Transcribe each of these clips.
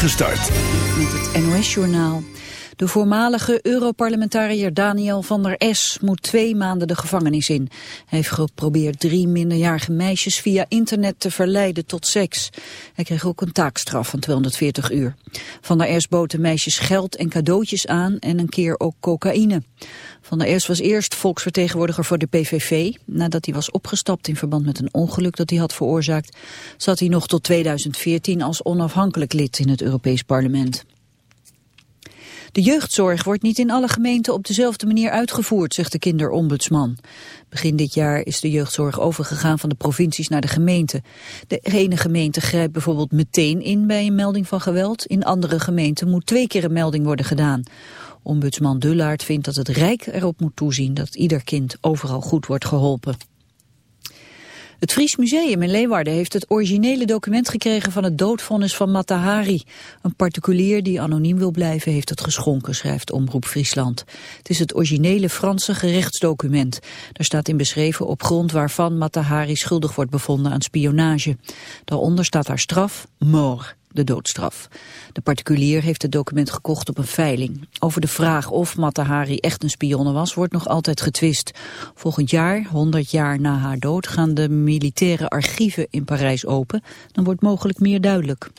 Gestart. Met het NOS-journaal. De voormalige Europarlementariër Daniel van der S. moet twee maanden de gevangenis in. Hij heeft geprobeerd drie minderjarige meisjes via internet te verleiden tot seks. Hij kreeg ook een taakstraf van 240 uur. Van der S bood de meisjes geld en cadeautjes aan en een keer ook cocaïne. Van der S was eerst volksvertegenwoordiger voor de PVV. Nadat hij was opgestapt in verband met een ongeluk dat hij had veroorzaakt... zat hij nog tot 2014 als onafhankelijk lid in het Europees Parlement. De jeugdzorg wordt niet in alle gemeenten op dezelfde manier uitgevoerd, zegt de kinderombudsman. Begin dit jaar is de jeugdzorg overgegaan van de provincies naar de gemeenten. De ene gemeente grijpt bijvoorbeeld meteen in bij een melding van geweld. In andere gemeenten moet twee keer een melding worden gedaan. Ombudsman Dullaert vindt dat het Rijk erop moet toezien dat ieder kind overal goed wordt geholpen. Het Fries Museum in Leeuwarden heeft het originele document gekregen van het doodvonnis van Matahari. Een particulier die anoniem wil blijven heeft het geschonken, schrijft Omroep Friesland. Het is het originele Franse gerechtsdocument. Daar staat in beschreven op grond waarvan Matahari schuldig wordt bevonden aan spionage. Daaronder staat haar straf, mort de doodstraf. De particulier heeft het document gekocht op een veiling. Over de vraag of Matahari echt een spionne was, wordt nog altijd getwist. Volgend jaar, 100 jaar na haar dood, gaan de militaire archieven in Parijs open. Dan wordt mogelijk meer duidelijk.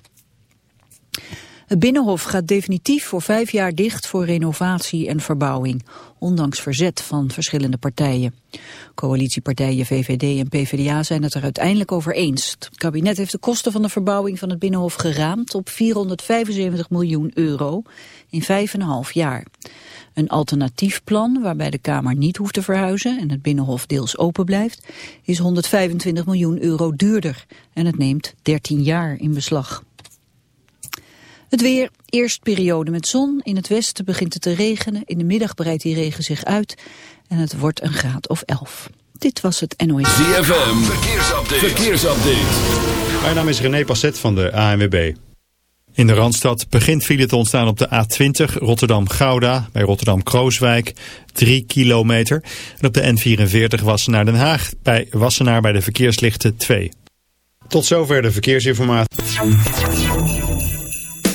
Het Binnenhof gaat definitief voor vijf jaar dicht voor renovatie en verbouwing, ondanks verzet van verschillende partijen. Coalitiepartijen VVD en PvdA zijn het er uiteindelijk over eens. Het kabinet heeft de kosten van de verbouwing van het Binnenhof geraamd op 475 miljoen euro in vijf en een half jaar. Een alternatief plan, waarbij de Kamer niet hoeft te verhuizen en het Binnenhof deels open blijft, is 125 miljoen euro duurder en het neemt 13 jaar in beslag. Het weer, eerst periode met zon. In het westen begint het te regenen. In de middag breidt die regen zich uit. En het wordt een graad of 11. Dit was het NOS. ZFM, verkeersupdate. verkeersupdate. Mijn naam is René Passet van de ANWB. In de Randstad begint file te ontstaan op de A20 Rotterdam-Gouda bij Rotterdam-Krooswijk 3 kilometer. En op de N44 Wassenaar Den Haag bij Wassenaar bij de verkeerslichten 2. Tot zover de verkeersinformatie.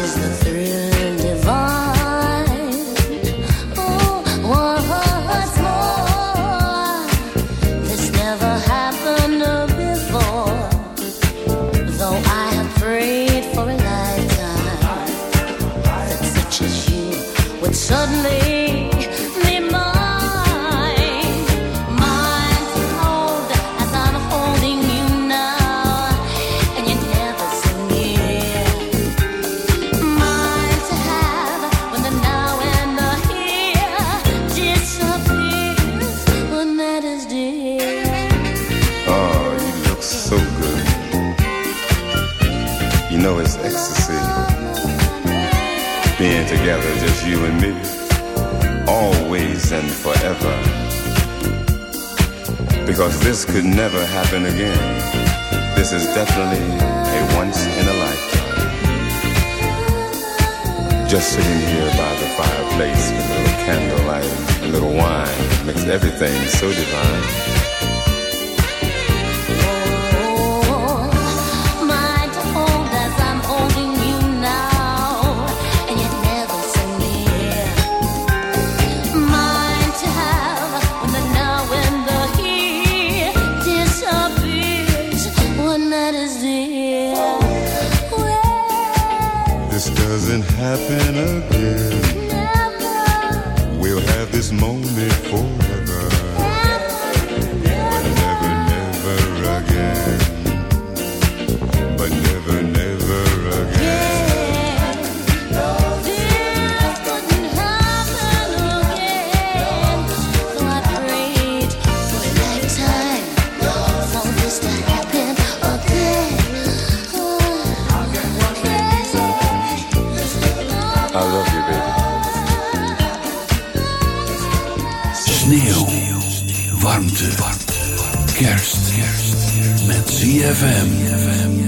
Is the thrill ZFM.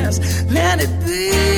just let it be.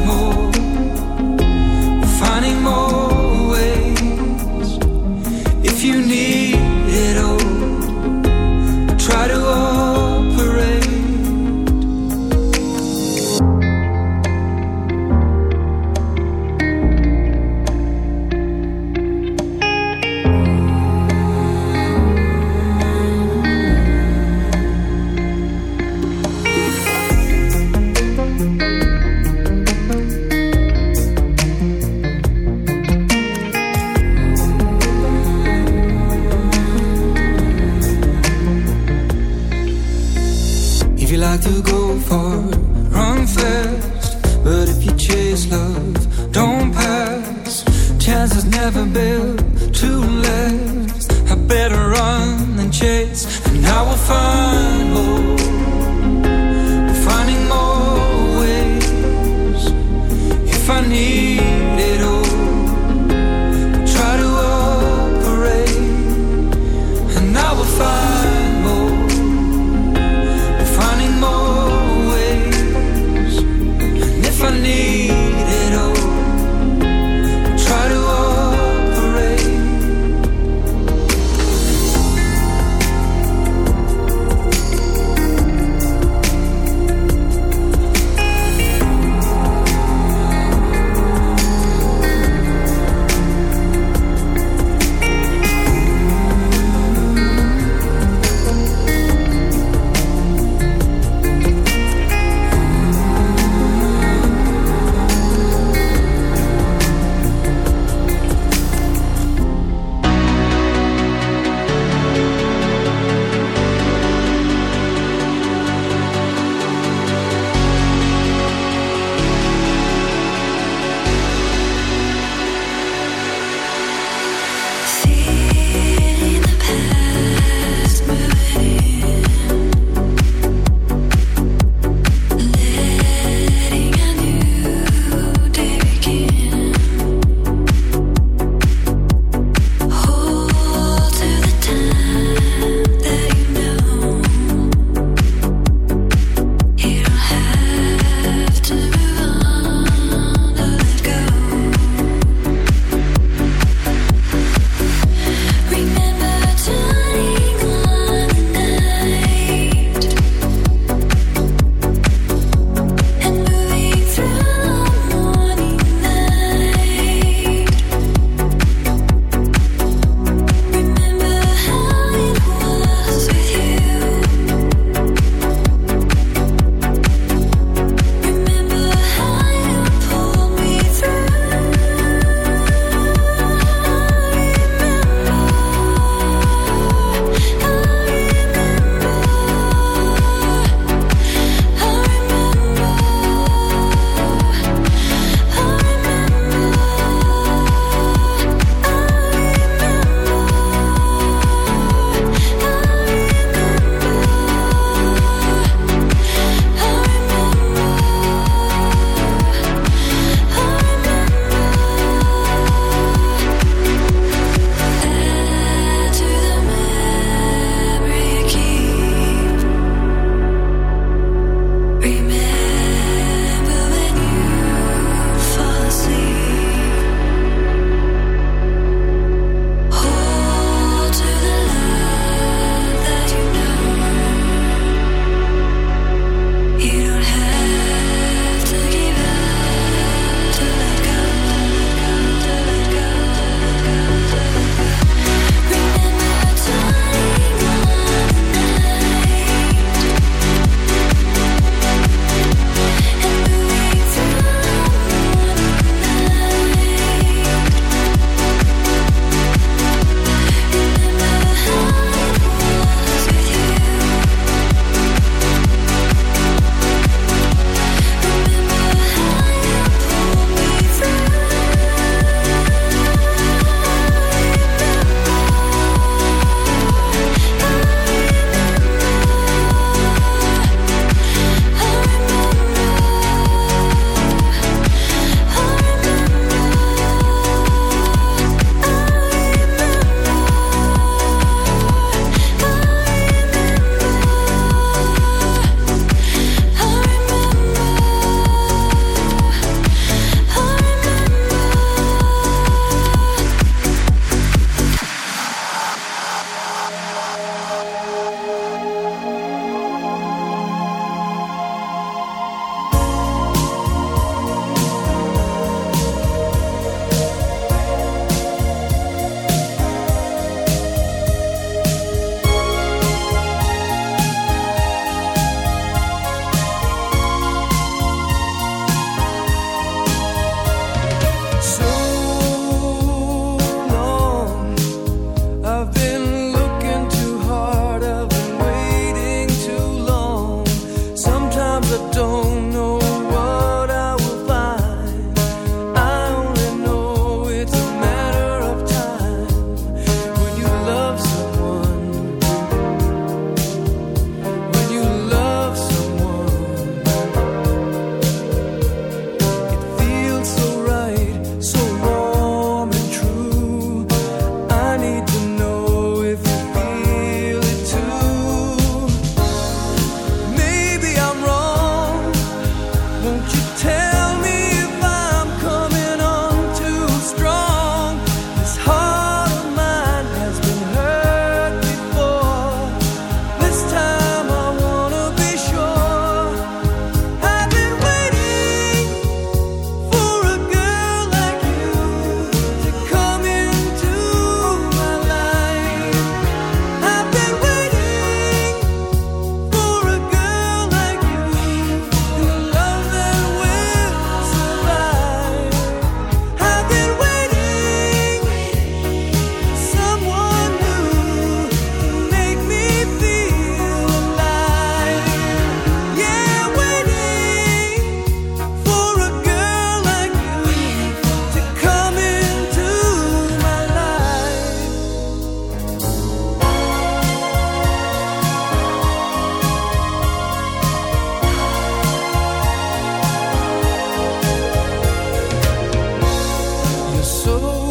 so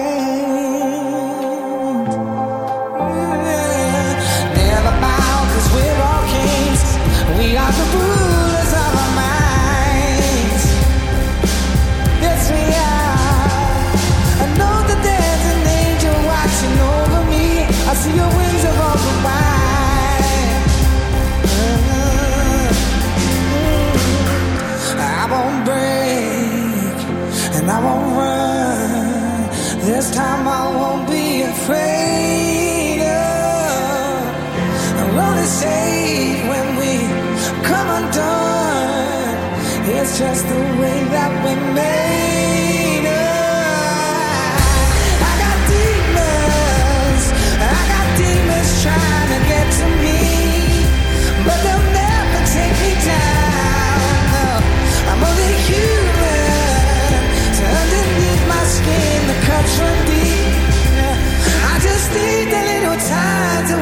just the way that we made. I got demons, I got demons trying to get to me, but they'll never take me down. I'm only human, so underneath my skin the cuts run deep. I just need a little time to.